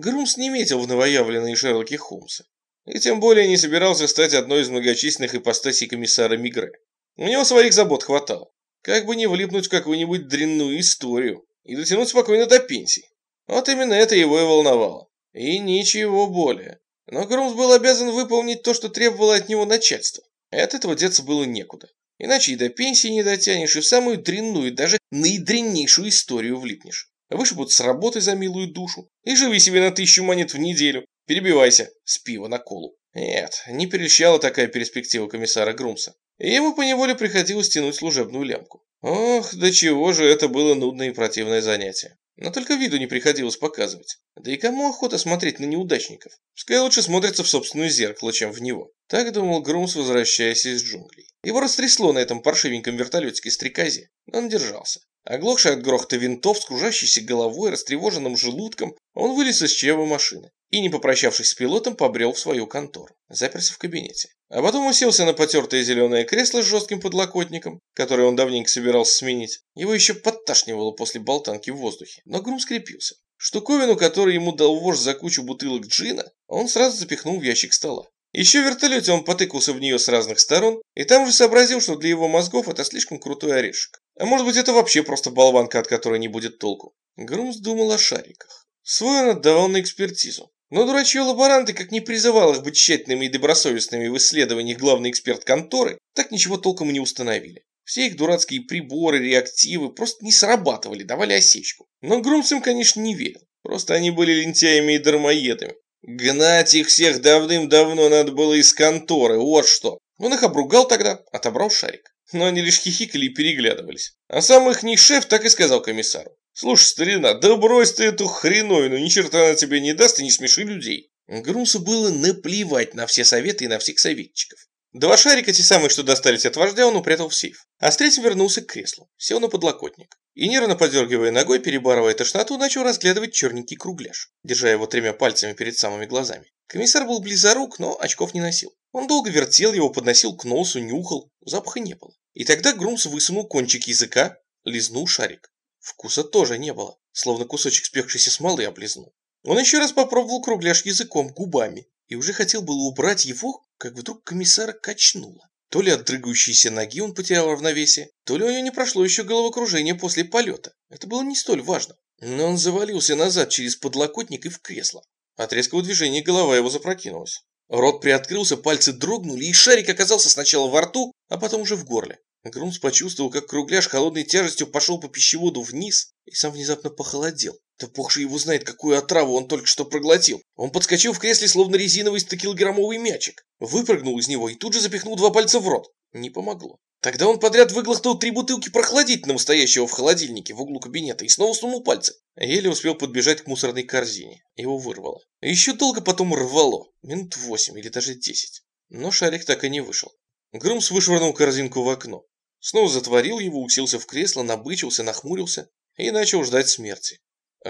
Грумс не метил в новоявленные Шерлоки Холмса. И тем более не собирался стать одной из многочисленных ипостасей комиссара Мигре. У него своих забот хватало. Как бы не влипнуть в какую-нибудь дрянную историю и дотянуть спокойно до пенсии. Вот именно это его и волновало. И ничего более. Но Грумс был обязан выполнить то, что требовало от него начальство. И от этого деться было некуда. Иначе и до пенсии не дотянешь, и в самую дрянную, даже наидреннейшую историю влипнешь. Вышибут с работы за милую душу. И живи себе на тысячу монет в неделю. Перебивайся с пива на колу. Нет, не перещала такая перспектива комиссара Грумса. И ему поневоле приходилось тянуть служебную лямку. Ох, до чего же это было нудное и противное занятие. Но только виду не приходилось показывать. Да и кому охота смотреть на неудачников? Пускай лучше смотрится в собственное зеркало, чем в него. Так думал Грумс, возвращаясь из джунглей. Его растрясло на этом паршивеньком вертолетике стрекозе, но он держался. Оглохший от грохота винтов, с кружащейся головой, растревоженным желудком, он вылез из чрева машины и, не попрощавшись с пилотом, побрел в свою контору. Заперся в кабинете. А потом уселся на потертое зеленое кресло с жестким подлокотником, которое он давненько собирался сменить. Его еще подташнивало после болтанки в воздухе, но грум скрепился. Штуковину, которую ему дал вождь за кучу бутылок джина, он сразу запихнул в ящик стола. Еще в вертолете он потыкался в нее с разных сторон, и там же сообразил, что для его мозгов это слишком крутой орешек. А может быть это вообще просто болванка, от которой не будет толку. Грумс думал о шариках. Свой он отдавал на экспертизу. Но дурачьи лаборанты, как не призывал их быть тщательными и добросовестными в исследованиях главный эксперт конторы, так ничего толком и не установили. Все их дурацкие приборы, реактивы просто не срабатывали, давали осечку. Но Грумс им, конечно, не верил. Просто они были лентяями и дармоедами. Гнать их всех давным-давно надо было из конторы, вот что. Он их обругал тогда, отобрал шарик. Но они лишь хихикали и переглядывались. А сам их не шеф так и сказал комиссару. «Слушай, старина, да брось ты эту хреновину, ни черта она тебе не даст и не смеши людей». Грумсу было наплевать на все советы и на всех советчиков. Два шарика, те самые, что достались от вождя, он упрятал в сейф. А с третьим вернулся к креслу, сел на подлокотник. И нервно подергивая ногой, перебарывая тошноту, начал разглядывать черненький кругляш, держа его тремя пальцами перед самыми глазами. Комиссар был близорук, но очков не носил. Он долго вертел его, подносил к носу, нюхал, запаха не было. И тогда Грумс высунул кончик языка, лизнул шарик. Вкуса тоже не было, словно кусочек спекшейся смолы облизнул. Он еще раз попробовал кругляш языком, губами, и уже хотел было убрать его, как вдруг комиссара качнуло. То ли от дрыгающейся ноги он потерял равновесие, то ли у него не прошло еще головокружение после полета. Это было не столь важно. Но он завалился назад через подлокотник и в кресло. От резкого движения голова его запрокинулась. Рот приоткрылся, пальцы дрогнули, и шарик оказался сначала во рту, а потом уже в горле. Грумс почувствовал, как кругляш холодной тяжестью пошел по пищеводу вниз и сам внезапно похолодел. Да бог же его знает, какую отраву он только что проглотил. Он подскочил в кресле, словно резиновый 100-килограммовый мячик. Выпрыгнул из него и тут же запихнул два пальца в рот. Не помогло. Тогда он подряд выглотнул три бутылки прохладительного, стоящего в холодильнике в углу кабинета, и снова сунул пальцы. Еле успел подбежать к мусорной корзине. Его вырвало. Еще долго потом рвало. Минут восемь или даже десять. Но шарик так и не вышел. Грумс вышвырнул корзинку в окно. Снова затворил его, уселся в кресло, набычился, нахмурился и начал ждать смерти.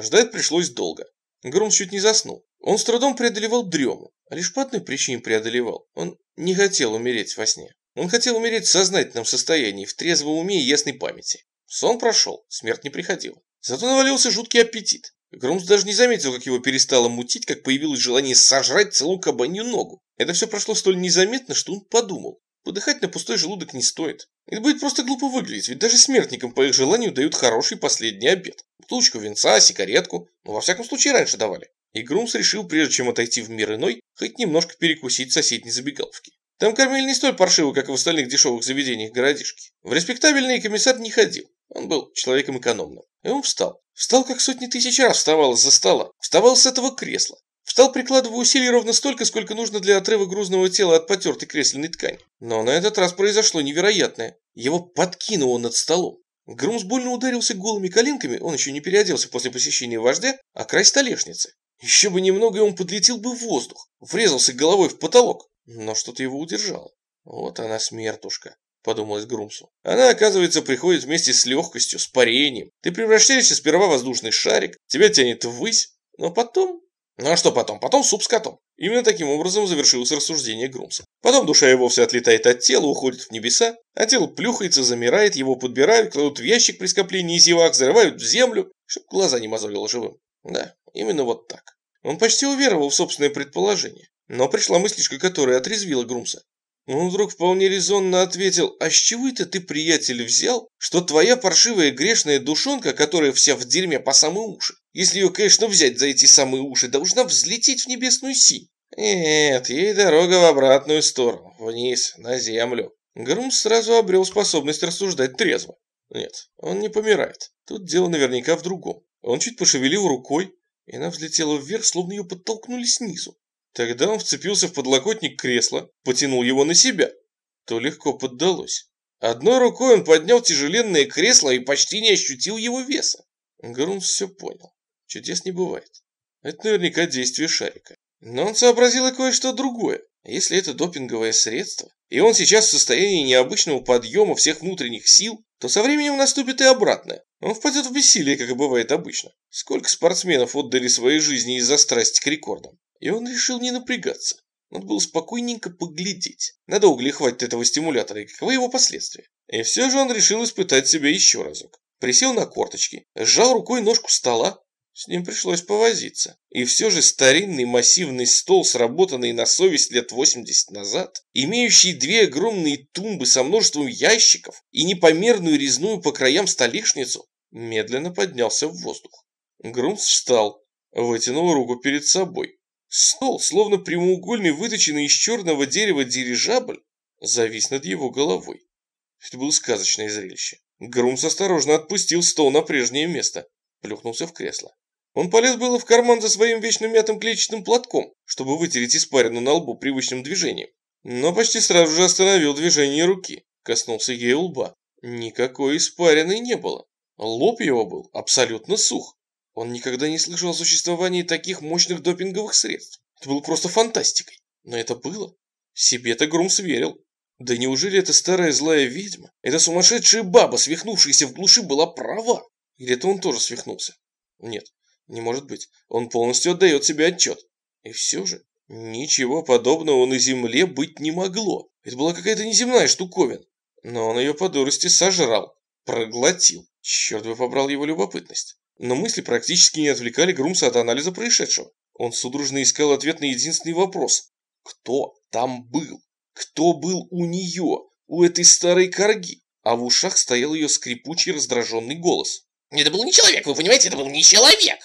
Ждать пришлось долго. Грумс чуть не заснул. Он с трудом преодолевал дрему, а лишь по одной причине преодолевал. Он не хотел умереть во сне. Он хотел умереть в сознательном состоянии, в трезвом уме и ясной памяти. Сон прошел, смерть не приходила. Зато навалился жуткий аппетит. Грумс даже не заметил, как его перестало мутить, как появилось желание сожрать целую кабанью ногу. Это все прошло столь незаметно, что он подумал. Подыхать на пустой желудок не стоит. Это будет просто глупо выглядеть, ведь даже смертникам по их желанию дают хороший последний обед. Бутылочку винца, сигаретку, ну во всяком случае раньше давали. И Грумс решил, прежде чем отойти в мир иной, хоть немножко перекусить в соседней забегаловке. Там кормили не столь паршиво, как и в остальных дешевых заведениях городишки. В респектабельный комиссар не ходил. Он был человеком экономным. И он встал. Встал, как сотни тысяч раз вставал из-за стола. Вставал с этого кресла. Встал, прикладывая усилий ровно столько, сколько нужно для отрыва грузного тела от потертой кресленной ткани. Но на этот раз произошло невероятное. Его подкинуло над столом. Грумс больно ударился голыми коленками, он еще не переоделся после посещения вождя, а край столешницы. Еще бы немного, и он подлетел бы в воздух, врезался головой в потолок. Но что-то его удержало. Вот она смертушка, подумалось Грумсу. Она, оказывается, приходит вместе с легкостью, с парением. Ты превращаешься сперва в воздушный шарик, тебя тянет ввысь, но потом ну а что потом? Потом суп с котом. Именно таким образом завершилось рассуждение Грумса. Потом душа его вся отлетает от тела, уходит в небеса, а тело плюхается, замирает, его подбирают, кладут в ящик при скоплении зевак, зарывают в землю, чтобы глаза не мозолило живым. Да, именно вот так. Он почти уверовал в собственное предположение. Но пришла мыслишка, которая отрезвила Грумса. Он вдруг вполне резонно ответил, «А с чего это ты, приятель, взял, что твоя паршивая грешная душонка, которая вся в дерьме по самые уши, если ее, конечно, взять за эти самые уши, должна взлететь в небесную синь?» Нет, ей дорога в обратную сторону, вниз, на землю. Грумс сразу обрел способность рассуждать трезво. Нет, он не помирает. Тут дело наверняка в другом. Он чуть пошевелил рукой, и она взлетела вверх, словно ее подтолкнули снизу. Тогда он вцепился в подлокотник кресла, потянул его на себя. То легко поддалось. Одной рукой он поднял тяжеленное кресло и почти не ощутил его веса. Грунс все понял. Чудес не бывает. Это наверняка действие шарика. Но он сообразил и кое-что другое. Если это допинговое средство, и он сейчас в состоянии необычного подъема всех внутренних сил, то со временем наступит и обратное. Он впадет в бессилие, как и бывает обычно. Сколько спортсменов отдали свои жизни из-за страсти к рекордам. И он решил не напрягаться. Надо было спокойненько поглядеть, надолго ли хватит этого стимулятора и каковы его последствия. И все же он решил испытать себя еще разок. Присел на корточки, сжал рукой ножку стола. С ним пришлось повозиться. И все же старинный массивный стол, сработанный на совесть лет 80 назад, имеющий две огромные тумбы со множеством ящиков и непомерную резную по краям столешницу, медленно поднялся в воздух. Грумс встал, вытянул руку перед собой. Стол, словно прямоугольный, выточенный из черного дерева дирижабль, завис над его головой. Это было сказочное зрелище. Грумс осторожно отпустил стол на прежнее место, плюхнулся в кресло. Он полез было в карман за своим вечно мятым клетчатым платком, чтобы вытереть испарину на лбу привычным движением. Но почти сразу же остановил движение руки, коснулся ей лба. Никакой испарины не было. Лоб его был абсолютно сух. Он никогда не слышал о существовании таких мощных допинговых средств. Это было просто фантастикой. Но это было. Себе-то Грумс верил. Да неужели эта старая злая ведьма, эта сумасшедшая баба, свихнувшаяся в глуши, была права? Или это он тоже свихнулся? Нет, не может быть. Он полностью отдает себе отчет. И все же, ничего подобного на земле быть не могло. Это была какая-то неземная штуковина. Но он ее по дурости сожрал, проглотил. Черт бы побрал его любопытность. Но мысли практически не отвлекали Грумса от анализа происшедшего. Он судорожно искал ответ на единственный вопрос. Кто там был? Кто был у нее, у этой старой корги? А в ушах стоял ее скрипучий раздраженный голос. Это был не человек, вы понимаете, это был не человек.